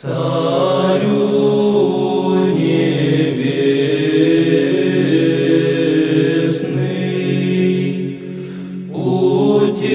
Царю небесный, утешителю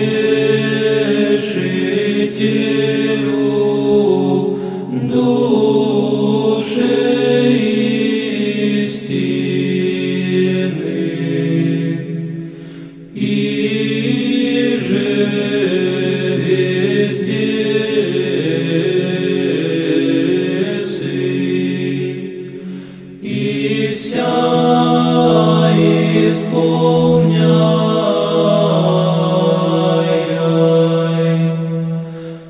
и вся исполняй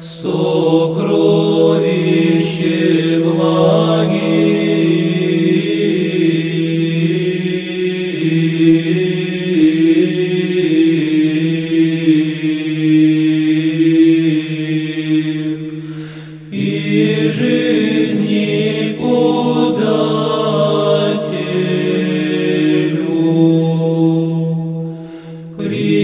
сокровище благих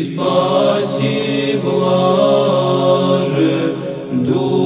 спаси блаже Дух.